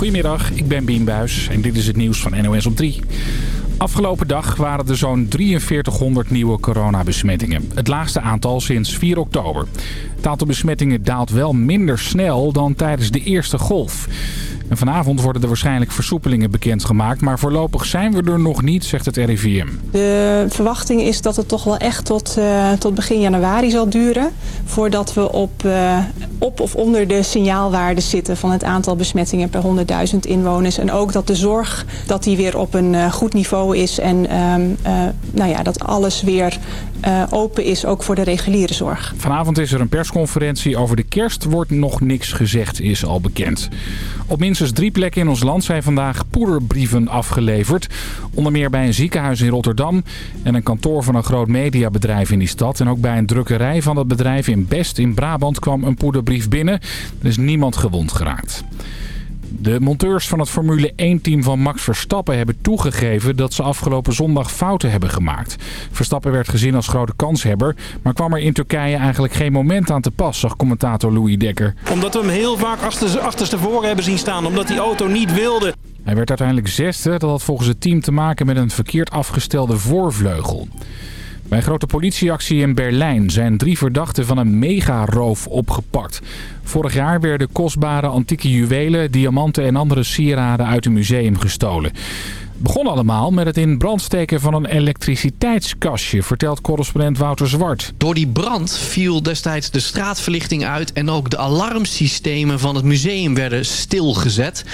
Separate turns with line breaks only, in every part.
Goedemiddag, ik ben Bien Buis en dit is het nieuws van NOS op 3. Afgelopen dag waren er zo'n 4300 nieuwe coronabesmettingen. Het laagste aantal sinds 4 oktober. Het aantal besmettingen daalt wel minder snel dan tijdens de eerste golf. En vanavond worden er waarschijnlijk versoepelingen bekendgemaakt. Maar voorlopig zijn we er nog niet, zegt het RIVM.
De verwachting is dat het toch wel echt tot, uh, tot begin januari zal duren. Voordat we op, uh, op of onder de signaalwaarde zitten van het aantal besmettingen per 100.000 inwoners. En ook dat de zorg dat die weer op een uh, goed niveau is. En nou ja, dat alles weer open is, ook voor de reguliere zorg.
Vanavond is er een persconferentie over de kerst. Wordt nog niks gezegd, is al bekend. Op minstens drie plekken in ons land zijn vandaag poederbrieven afgeleverd. Onder meer bij een ziekenhuis in Rotterdam en een kantoor van een groot mediabedrijf in die stad. En ook bij een drukkerij van dat bedrijf in Best in Brabant kwam een poederbrief binnen. Er is niemand gewond geraakt. De monteurs van het Formule 1-team van Max Verstappen hebben toegegeven dat ze afgelopen zondag fouten hebben gemaakt. Verstappen werd gezien als grote kanshebber, maar kwam er in Turkije eigenlijk geen moment aan te pas, zag commentator Louis Dekker.
Omdat we hem heel vaak achter, achterstevoren hebben zien staan, omdat die auto niet wilde.
Hij werd uiteindelijk zesde, dat had volgens het team te maken met een verkeerd afgestelde voorvleugel. Bij een grote politieactie in Berlijn zijn drie verdachten van een megaroof opgepakt. Vorig jaar werden kostbare antieke juwelen, diamanten en andere sieraden uit een museum gestolen begon allemaal met het in brand steken van een elektriciteitskastje, vertelt correspondent Wouter Zwart.
Door die brand viel destijds de straatverlichting uit en ook de alarmsystemen van het museum werden stilgezet.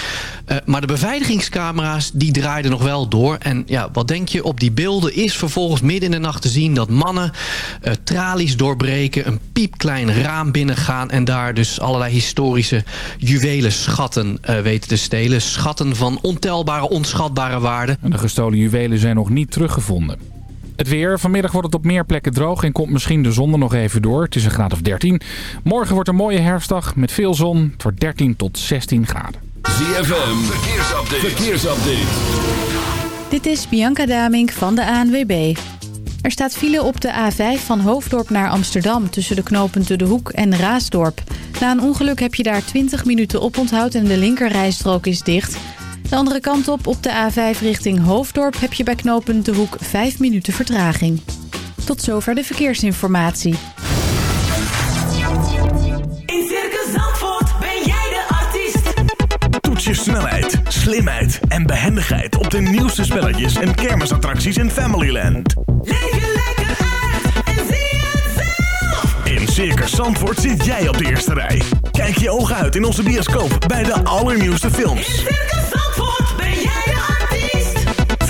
Uh, maar de beveiligingscamera's die draaiden nog wel door. En ja, wat denk je, op die beelden is vervolgens midden in de nacht te zien dat mannen uh, tralies doorbreken, een piepklein raam binnengaan en daar dus allerlei historische juwelen schatten uh, weten te stelen. Schatten van ontelbare, onschatbare
en de gestolen juwelen zijn nog niet teruggevonden. Het weer. Vanmiddag wordt het op meer plekken droog en komt misschien de zon er nog even door. Het is een graad of 13. Morgen wordt een mooie herfstdag met veel zon. Het wordt 13 tot 16 graden.
ZFM. Verkeersupdate. Verkeersupdate.
Dit is Bianca Damink van de ANWB. Er staat file op de A5 van Hoofddorp naar Amsterdam... tussen de knooppunten De Hoek en Raasdorp. Na een ongeluk heb je daar 20 minuten op onthoud en de linkerrijstrook is dicht... De andere kant op, op de A5 richting Hoofddorp... heb je bij knooppunt De Hoek 5 minuten vertraging. Tot zover de verkeersinformatie.
In Circus Zandvoort ben jij de artiest.
Toets je snelheid, slimheid en behendigheid... op de nieuwste spelletjes en kermisattracties in Familyland.
Leef je lekker uit en zie het zelf.
In Circus Zandvoort zit jij op de eerste rij. Kijk je ogen uit in onze bioscoop bij de allernieuwste films.
In Circus Zandvoort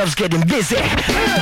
Shelves getting busy.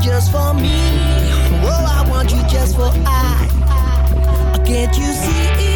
just for me. Oh, I want you just for I. Can't you see?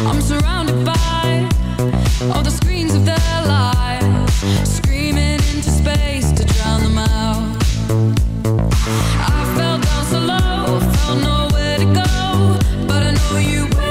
I'm surrounded by all the screens of their lives, screaming into space to drown them out. I fell down so low, to go, but I know you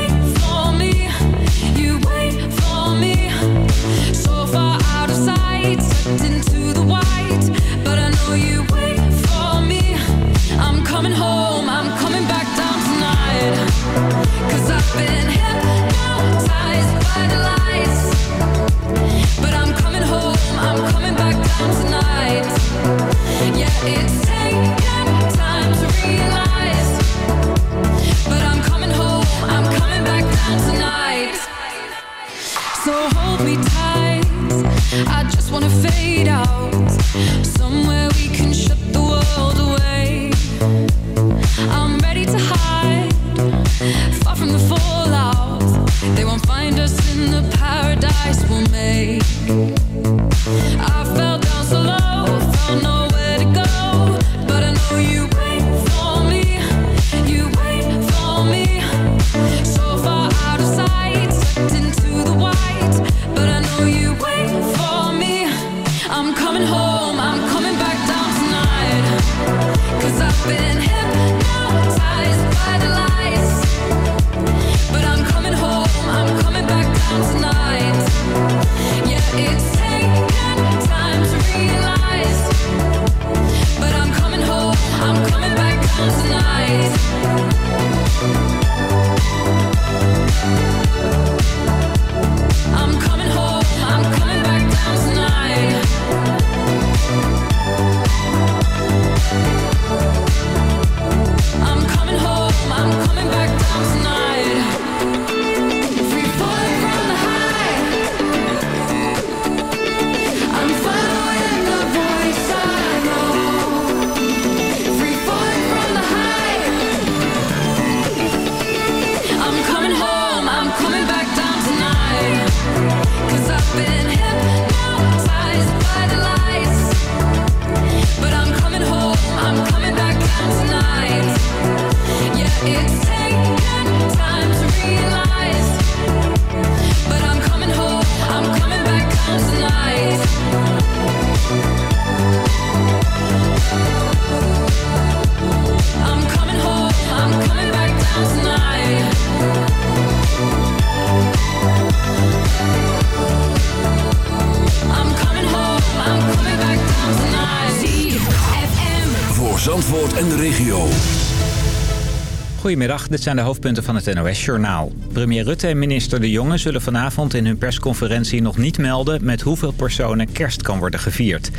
Goedemiddag, dit zijn de hoofdpunten van het NOS-journaal. Premier Rutte en minister De Jonge zullen vanavond in hun persconferentie nog niet melden... met hoeveel personen kerst kan worden gevierd.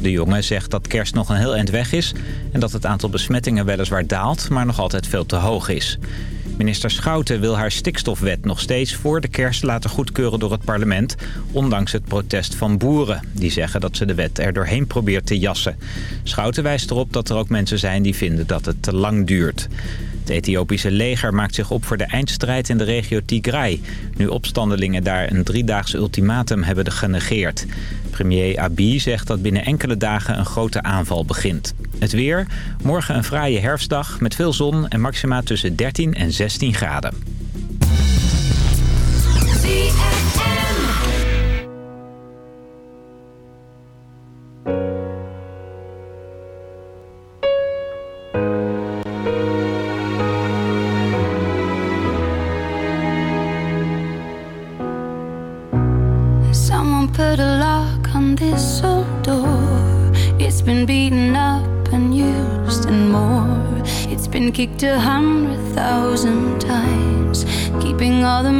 De Jonge zegt dat kerst nog een heel eind weg is... en dat het aantal besmettingen weliswaar daalt, maar nog altijd veel te hoog is. Minister Schouten wil haar stikstofwet nog steeds voor de kerst laten goedkeuren door het parlement... ondanks het protest van boeren. Die zeggen dat ze de wet er doorheen probeert te jassen. Schouten wijst erop dat er ook mensen zijn die vinden dat het te lang duurt. Het Ethiopische leger maakt zich op voor de eindstrijd in de regio Tigray... nu opstandelingen daar een driedaags ultimatum hebben genegeerd. Premier Abiy zegt dat binnen enkele dagen een grote aanval begint. Het weer, morgen een fraaie herfstdag met veel zon en maxima tussen 13 en 16 graden.
A hundred thousand times, keeping all the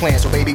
plan. So baby,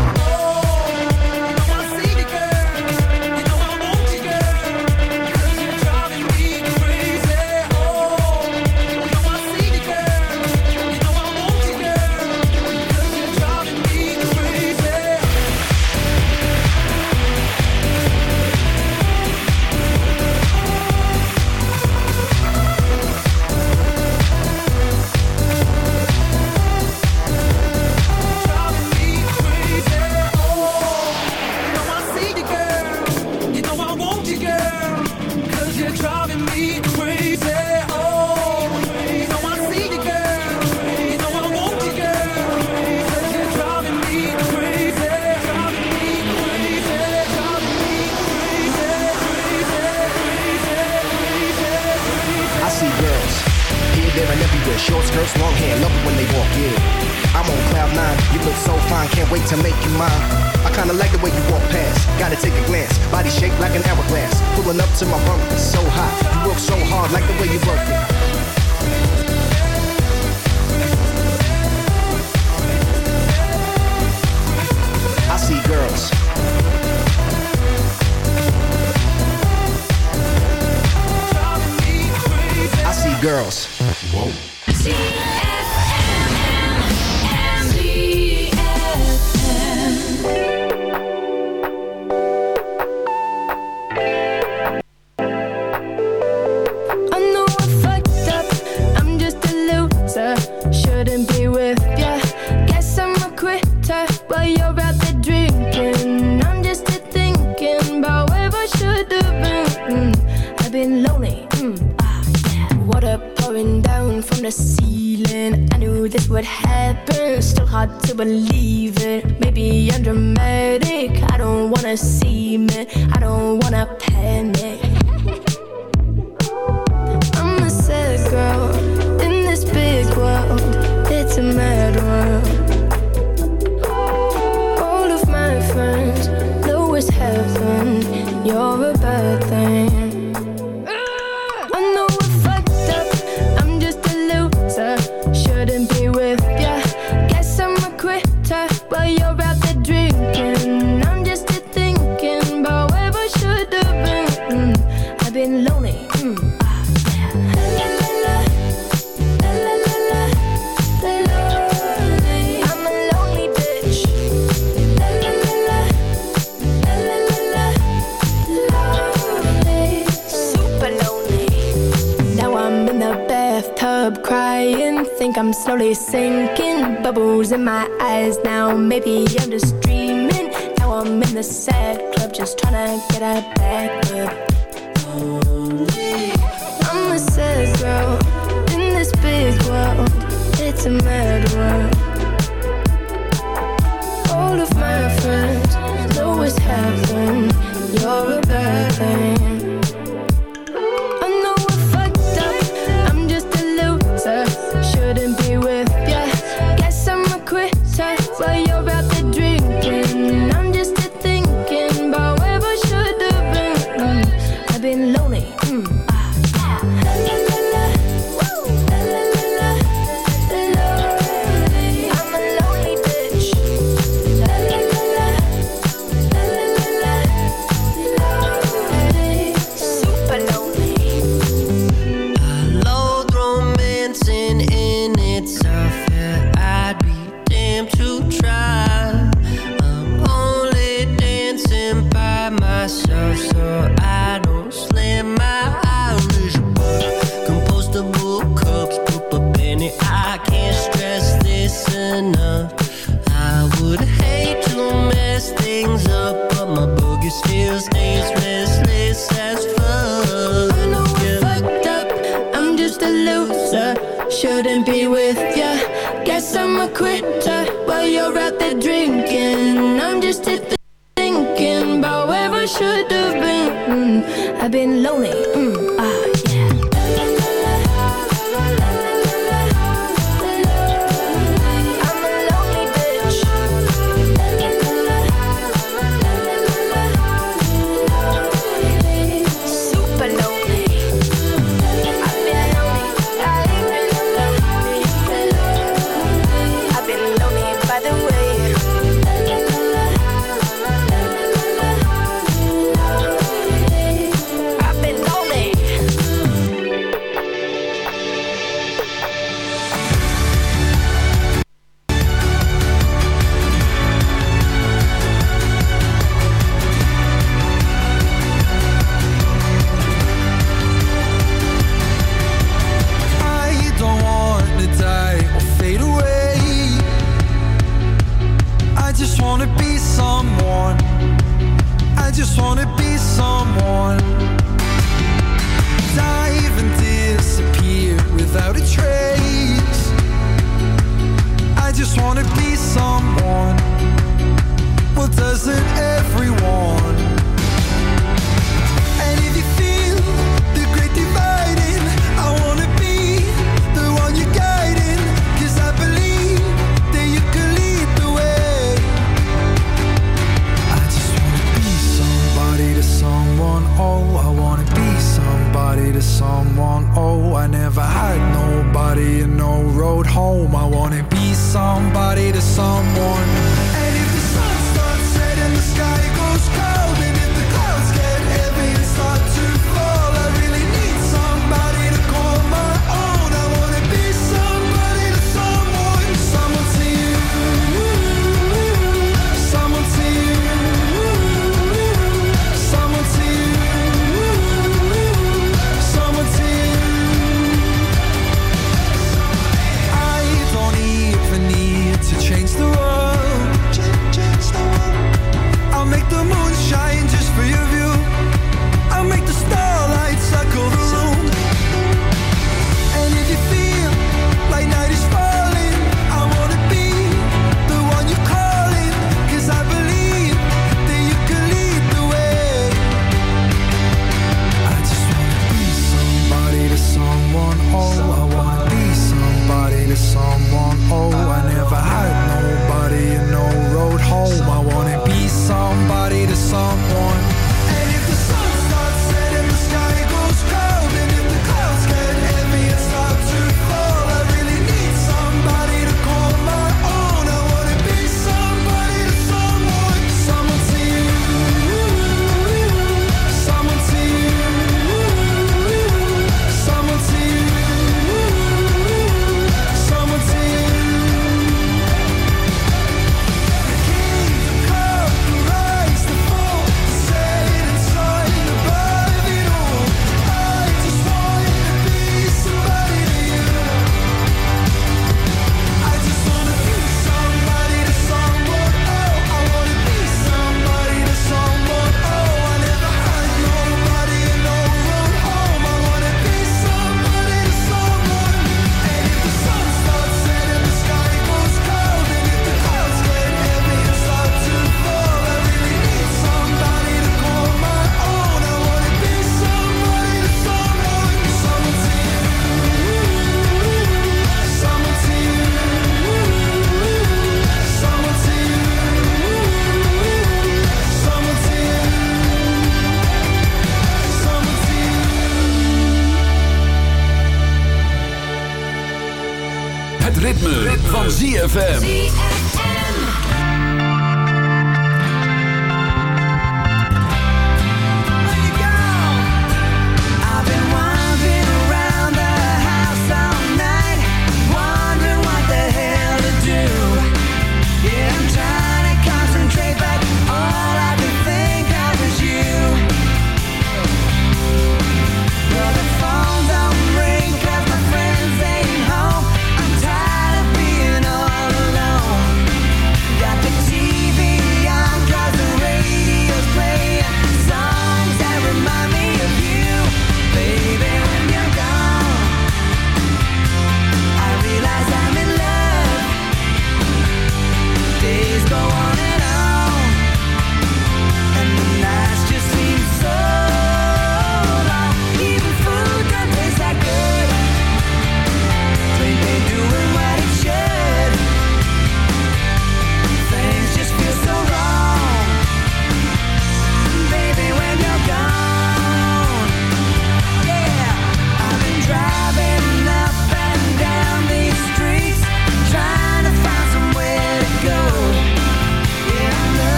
in my
room. believe it. Maybe I'm dramatic. I don't wanna see it. I don't